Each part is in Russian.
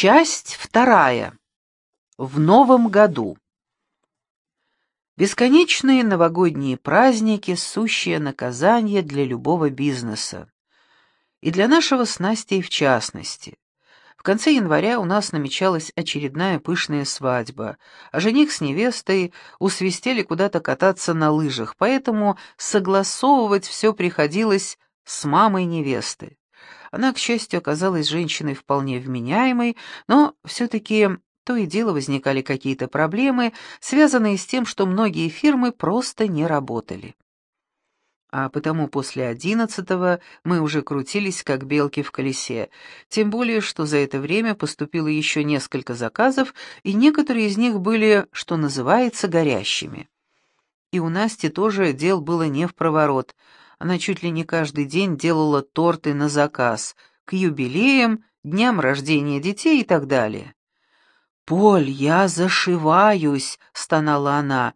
Часть вторая. В новом году. Бесконечные новогодние праздники — сущее наказание для любого бизнеса. И для нашего с Настей в частности. В конце января у нас намечалась очередная пышная свадьба, а жених с невестой усвистели куда-то кататься на лыжах, поэтому согласовывать все приходилось с мамой невесты. Она, к счастью, оказалась женщиной вполне вменяемой, но все-таки то и дело возникали какие-то проблемы, связанные с тем, что многие фирмы просто не работали. А потому после одиннадцатого мы уже крутились, как белки в колесе, тем более, что за это время поступило еще несколько заказов, и некоторые из них были, что называется, горящими. И у Насти тоже дел было не в проворот — она чуть ли не каждый день делала торты на заказ, к юбилеям, дням рождения детей и так далее. «Поль, я зашиваюсь», — стонала она.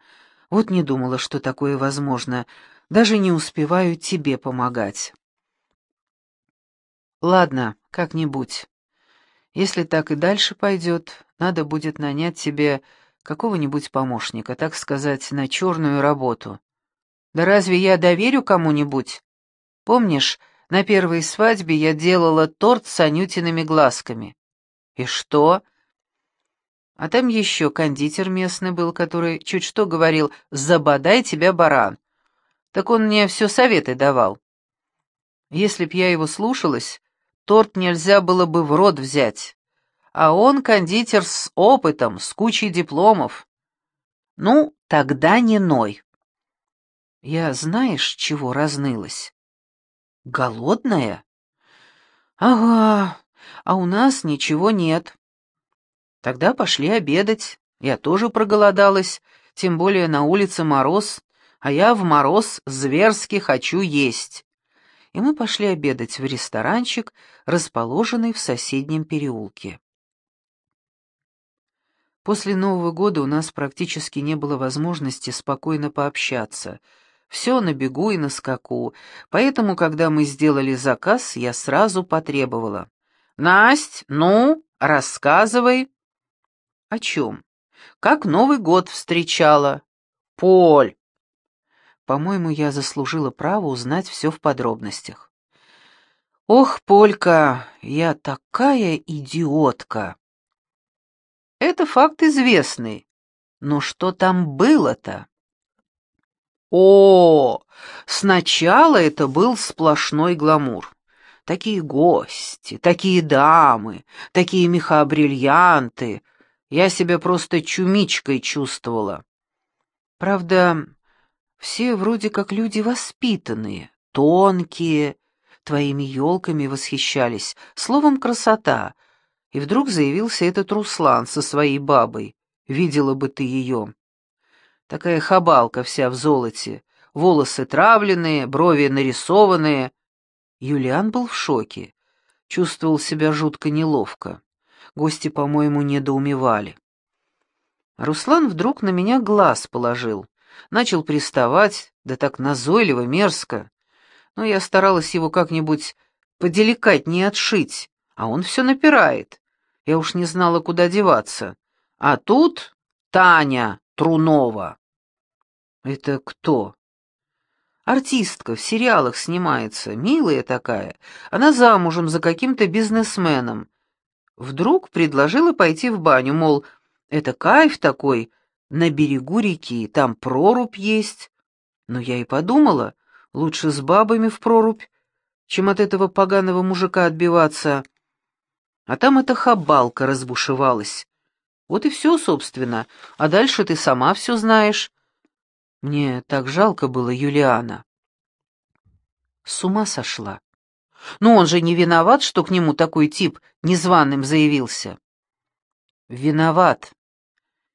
«Вот не думала, что такое возможно. Даже не успеваю тебе помогать». «Ладно, как-нибудь. Если так и дальше пойдет, надо будет нанять тебе какого-нибудь помощника, так сказать, на черную работу. Да разве я доверю кому-нибудь? Помнишь, на первой свадьбе я делала торт с анютиными глазками? И что? А там еще кондитер местный был, который чуть что говорил «забодай тебя, баран». Так он мне все советы давал. Если б я его слушалась, торт нельзя было бы в рот взять. А он кондитер с опытом, с кучей дипломов. Ну, тогда не ной. Я знаешь, чего разнылась? Голодная? Ага, а у нас ничего нет. Тогда пошли обедать. Я тоже проголодалась, тем более на улице мороз, а я в мороз зверски хочу есть. И мы пошли обедать в ресторанчик, расположенный в соседнем переулке. После Нового года у нас практически не было возможности спокойно пообщаться — все на бегу и на скаку, поэтому, когда мы сделали заказ, я сразу потребовала. «Насть, ну, рассказывай». «О чем? Как Новый год встречала?» «Поль!» По-моему, я заслужила право узнать все в подробностях. «Ох, Полька, я такая идиотка!» «Это факт известный. Но что там было-то?» О, сначала это был сплошной гламур. Такие гости, такие дамы, такие меха-бриллианты. Я себя просто чумичкой чувствовала. Правда, все вроде как люди воспитанные, тонкие, твоими елками восхищались, словом, красота. И вдруг заявился этот Руслан со своей бабой. Видела бы ты ее. Такая хабалка вся в золоте, волосы травленные, брови нарисованные. Юлиан был в шоке, чувствовал себя жутко неловко. Гости, по-моему, недоумевали. Руслан вдруг на меня глаз положил, начал приставать, да так назойливо, мерзко. Но я старалась его как-нибудь поделикатнее отшить, а он все напирает. Я уж не знала, куда деваться. А тут Таня Трунова. «Это кто?» «Артистка, в сериалах снимается, милая такая. Она замужем за каким-то бизнесменом. Вдруг предложила пойти в баню, мол, это кайф такой, на берегу реки, там прорубь есть. Но я и подумала, лучше с бабами в прорубь, чем от этого поганого мужика отбиваться. А там эта хабалка разбушевалась. Вот и все, собственно, а дальше ты сама все знаешь». Мне так жалко было Юлиана. С ума сошла. Но он же не виноват, что к нему такой тип незваным заявился. Виноват.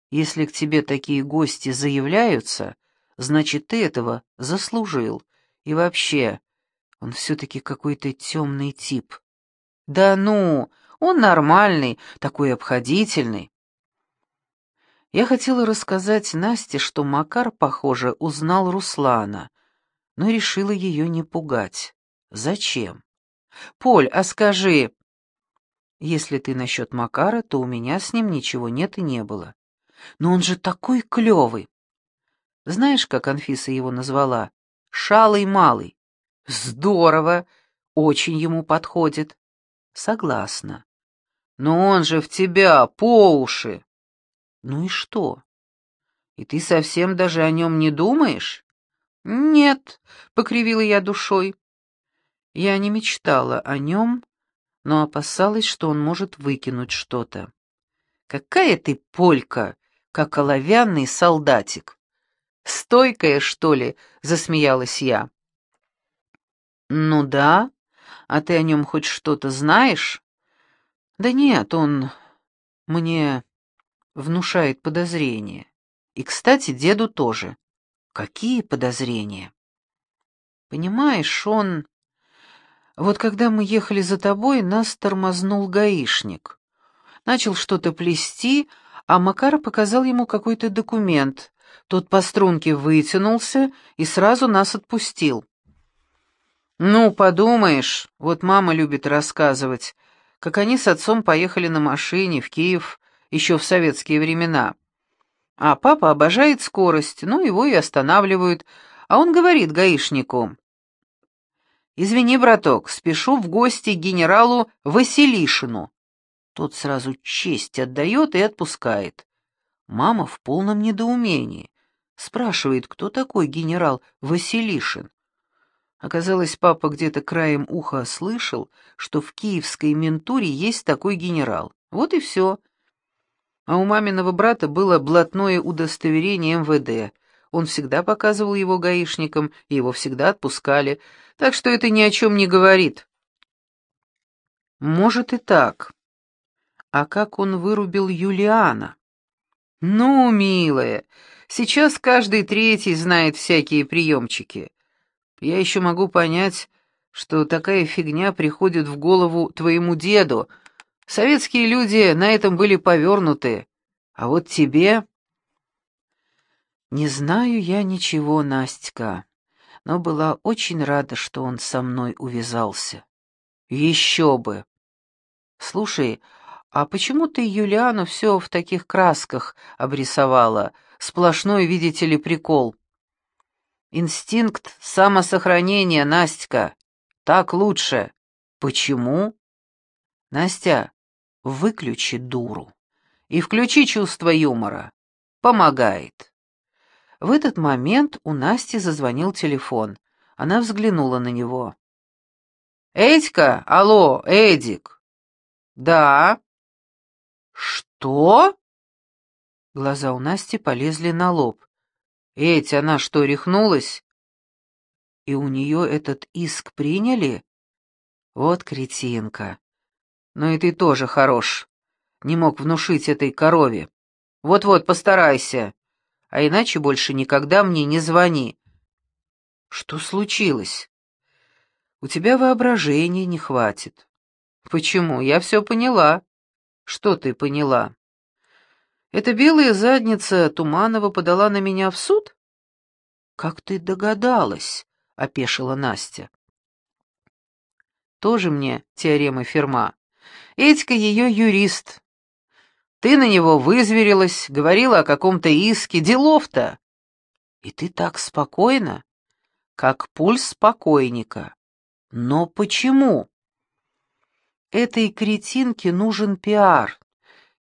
Если к тебе такие гости заявляются, значит, ты этого заслужил. И вообще, он все-таки какой-то темный тип. Да ну, он нормальный, такой обходительный. Я хотела рассказать Насте, что Макар, похоже, узнал Руслана, но решила ее не пугать. Зачем? «Поль, а скажи...» Если ты насчет Макара, то у меня с ним ничего нет и не было. Но он же такой клевый. Знаешь, как Анфиса его назвала? Шалый малый. Здорово, очень ему подходит. Согласна. Но он же в тебя по уши. Ну и что? И ты совсем даже о нем не думаешь? Нет, покривила я душой. Я не мечтала о нем, но опасалась, что он может выкинуть что-то. Какая ты полька, как оловянный солдатик. Стойкая, что ли, засмеялась я. Ну да, а ты о нем хоть что-то знаешь? Да нет, он мне внушает подозрения. И, кстати, деду тоже. Какие подозрения? Понимаешь, он... Вот когда мы ехали за тобой, нас тормознул гаишник. Начал что-то плести, а Макар показал ему какой-то документ. Тот по струнке вытянулся и сразу нас отпустил. «Ну, подумаешь, вот мама любит рассказывать, как они с отцом поехали на машине в Киев еще в советские времена. А папа обожает скорость, ну, его и останавливают, а он говорит гаишнику. «Извини, браток, спешу в гости к генералу Василишину». Тот сразу честь отдает и отпускает. Мама в полном недоумении. Спрашивает, кто такой генерал Василишин. Оказалось, папа где-то краем уха слышал, что в киевской ментуре есть такой генерал. Вот и все. А у маминого брата было блатное удостоверение МВД. Он всегда показывал его гаишникам, и его всегда отпускали, так что это ни о чем не говорит. Может и так. А как он вырубил Юлиана? Ну, милая, сейчас каждый третий знает всякие приемчики. Я еще могу понять, что такая фигня приходит в голову твоему деду. Советские люди на этом были повернуты. А вот тебе... Не знаю я ничего, Настя, но была очень рада, что он со мной увязался. Еще бы. Слушай, а почему ты Юлиану все в таких красках обрисовала? Сплошной, видите ли, прикол. Инстинкт самосохранения, Настя. Так лучше. Почему? Настя, выключи дуру и включи чувство юмора. Помогает. В этот момент у Насти зазвонил телефон. Она взглянула на него. «Эдька? Алло, Эдик!» «Да». «Что?» Глаза у Насти полезли на лоб. Эть, она что, рехнулась? И у нее этот иск приняли? Вот кретинка. Ну и ты тоже хорош. Не мог внушить этой корове. Вот-вот, постарайся. А иначе больше никогда мне не звони. Что случилось? У тебя воображения не хватит. Почему? Я все поняла. Что ты поняла? Эта белая задница Туманова подала на меня в суд? Как ты догадалась? опешила Настя. Тоже мне теорема Ферма. Этька ее юрист. Ты на него вызверилась, говорила о каком-то иске, делов-то. И ты так спокойно, как пульс покойника. Но почему? Этой кретинке нужен пиар,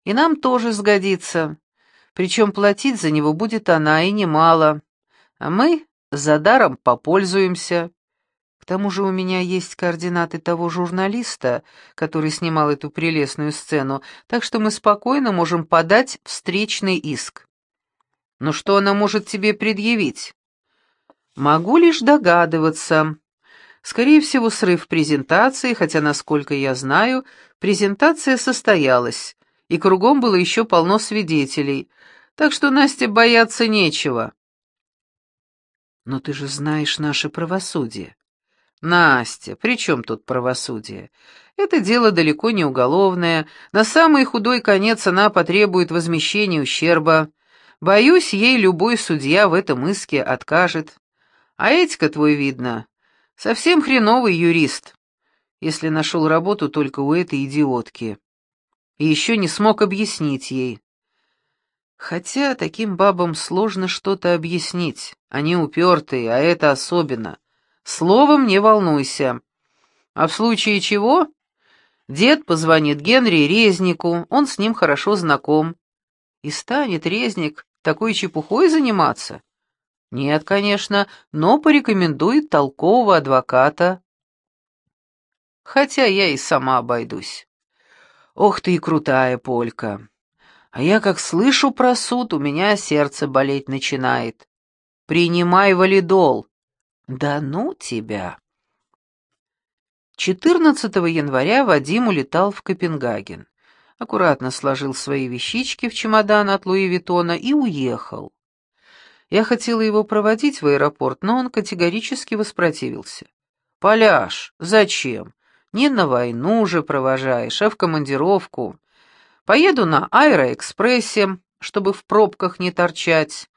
и нам тоже сгодится. Причем платить за него будет она и немало. А мы за даром попользуемся. К тому же у меня есть координаты того журналиста, который снимал эту прелестную сцену, так что мы спокойно можем подать встречный иск. Но что она может тебе предъявить? Могу лишь догадываться. Скорее всего, срыв презентации, хотя, насколько я знаю, презентация состоялась и кругом было еще полно свидетелей, так что Насте бояться нечего. Но ты же знаешь наше правосудие. Настя, при чем тут правосудие? Это дело далеко не уголовное, на самый худой конец она потребует возмещения ущерба. Боюсь, ей любой судья в этом иске откажет. А Этика твой, видно, совсем хреновый юрист, если нашел работу только у этой идиотки. И еще не смог объяснить ей. Хотя таким бабам сложно что-то объяснить. Они упертые, а это особенно. Словом, не волнуйся. А в случае чего? Дед позвонит Генри Резнику, он с ним хорошо знаком. И станет Резник такой чепухой заниматься? Нет, конечно, но порекомендует толкового адвоката. Хотя я и сама обойдусь. Ох ты и крутая полька. А я как слышу про суд, у меня сердце болеть начинает. Принимай валидол. Да ну тебя. 14 января Вадим улетал в Копенгаген. Аккуратно сложил свои вещички в чемодан от Луи Виттона и уехал. Я хотела его проводить в аэропорт, но он категорически воспротивился. «Поляж, зачем? Не на войну же провожаешь, а в командировку. Поеду на аэроэкспрессе, чтобы в пробках не торчать,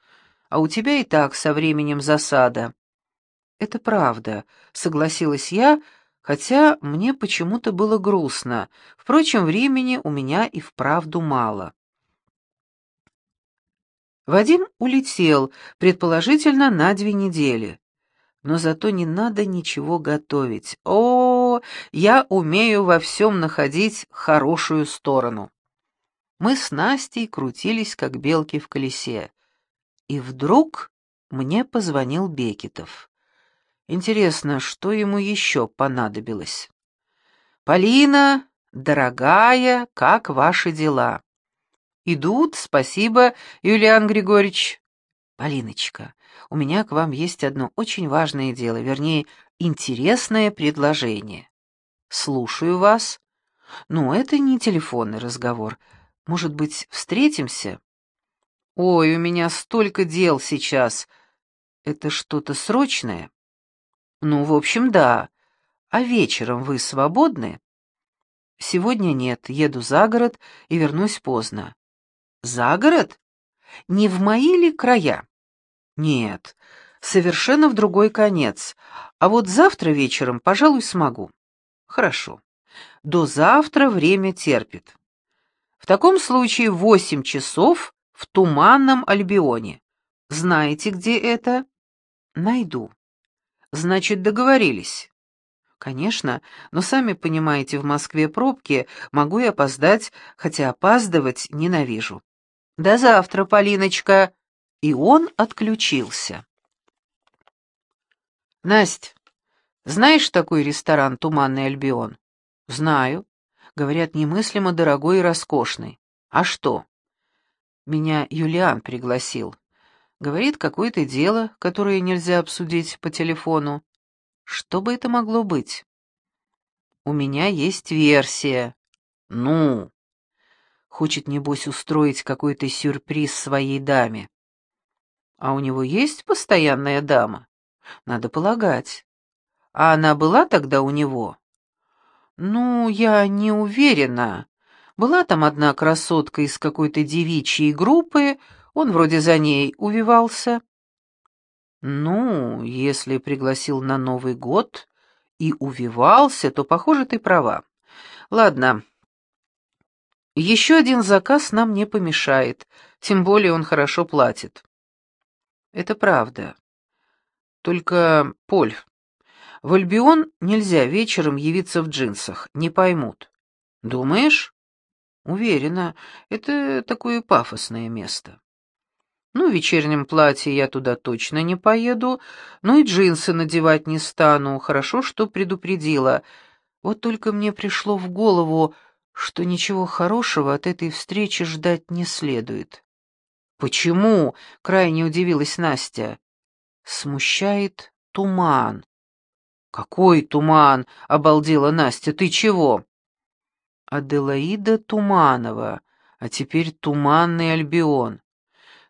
а у тебя и так со временем засада». «Это правда», — согласилась я, хотя мне почему-то было грустно. Впрочем, времени у меня и вправду мало. Вадим улетел, предположительно, на две недели. Но зато не надо ничего готовить. О, я умею во всем находить хорошую сторону. Мы с Настей крутились, как белки в колесе. И вдруг мне позвонил Бекетов. Интересно, что ему еще понадобилось? «Полина, дорогая, как ваши дела?» «Идут, спасибо, Юлиан Григорьевич». «Полиночка, у меня к вам есть одно очень важное дело, вернее, интересное предложение». «Слушаю вас». «Ну, это не телефонный разговор. Может быть, встретимся?» «Ой, у меня столько дел сейчас. Это что-то срочное?» «Ну, в общем, да. А вечером вы свободны?» «Сегодня нет, еду за город и вернусь поздно. За город? Не в мои ли края? Нет, совершенно в другой конец. А вот завтра вечером, пожалуй, смогу. Хорошо. До завтра время терпит. В таком случае восемь часов в Туманном Альбионе. Знаете, где это? Найду. Значит, договорились. Конечно, но сами понимаете, в Москве пробки, могу и опоздать, хотя опаздывать ненавижу. «До завтра, Полиночка!» И он отключился. «Насть, знаешь такой ресторан «Туманный Альбион»?» «Знаю. Говорят, немыслимо дорогой и роскошный. А что?» «Меня Юлиан пригласил. Говорит, какое-то дело, которое нельзя обсудить по телефону. Что бы это могло быть?» «У меня есть версия». «Ну?» Хочет, небось, устроить какой-то сюрприз своей даме. А у него есть постоянная дама? Надо полагать. А она была тогда у него? Ну, я не уверена. Была там одна красотка из какой-то девичьей группы, он вроде за ней увивался. Ну, если пригласил на Новый год и увивался, то, похоже, ты права. Ладно, еще один заказ нам не помешает, тем более он хорошо платит. Это правда. Только, Поль, в Альбион нельзя вечером явиться в джинсах, не поймут. Думаешь? Уверена, это такое пафосное место. Ну, в вечернем платье я туда точно не поеду, ну и джинсы надевать не стану, хорошо, что предупредила. Вот только мне пришло в голову, что ничего хорошего от этой встречи ждать не следует. «Почему?» — крайне удивилась Настя. «Смущает туман». «Какой туман?» — обалдела Настя. «Ты чего?» «Аделаида Туманова, а теперь Туманный Альбион».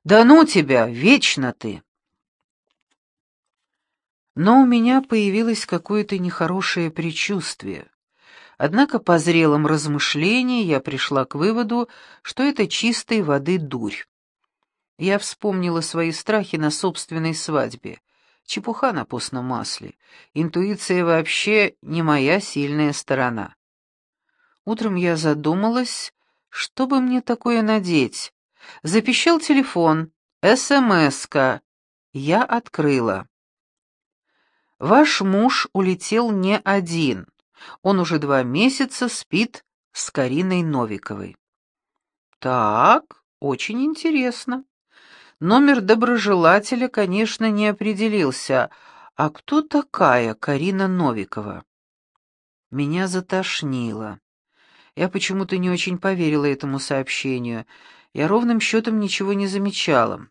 «Да ну тебя, вечно ты!» Но у меня появилось какое-то нехорошее предчувствие. Однако по зрелым размышлениям я пришла к выводу, что это чистой воды дурь. Я вспомнила свои страхи на собственной свадьбе. Чепуха на постном масле. Интуиция вообще не моя сильная сторона. Утром я задумалась, Что бы мне такое надеть? Запищал телефон. СМС-ка. Я открыла. Ваш муж улетел не один. Он уже два месяца спит с Кариной Новиковой. Так, очень интересно. Номер доброжелателя, конечно, не определился. А кто такая Карина Новикова? Меня затошнило. Я почему-то не очень поверила этому сообщению. Я ровным счетом ничего не замечала.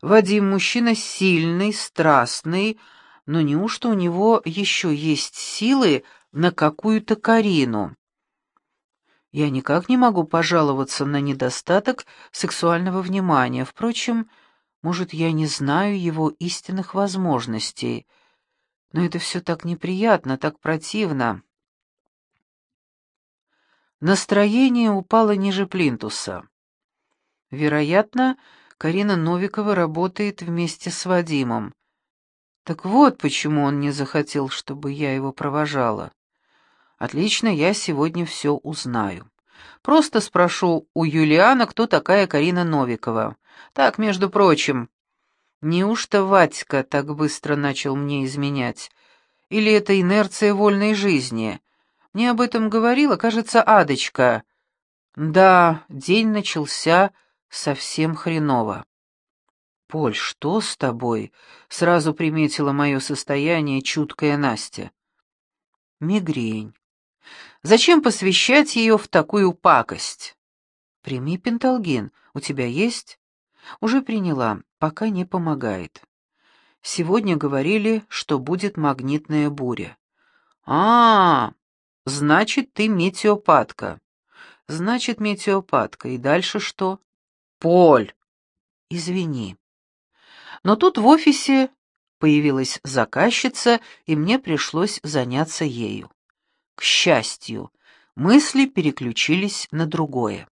Вадим мужчина сильный, страстный, но неужто у него еще есть силы на какую-то Карину? Я никак не могу пожаловаться на недостаток сексуального внимания. Впрочем, может, я не знаю его истинных возможностей. Но это все так неприятно, так противно. Настроение упало ниже плинтуса. Вероятно, Карина Новикова работает вместе с Вадимом. Так вот почему он не захотел, чтобы я его провожала. Отлично, я сегодня все узнаю. Просто спрошу у Юлиана, кто такая Карина Новикова. Так, между прочим, неужто Ватька так быстро начал мне изменять? Или это инерция вольной жизни? Мне об этом говорила, кажется, Адочка. Да, день начался совсем хреново. «Поль, что с тобой?» — сразу приметила мое состояние чуткая Настя. «Мигрень. Зачем посвящать ее в такую пакость?» «Прими пенталгин. У тебя есть?» «Уже приняла, пока не помогает. Сегодня говорили, что будет магнитная буря». «А, -а значит, ты метеопатка». «Значит, метеопатка. И дальше что?» «Поль!» «Извини». Но тут в офисе появилась заказчица, и мне пришлось заняться ею. К счастью, мысли переключились на другое.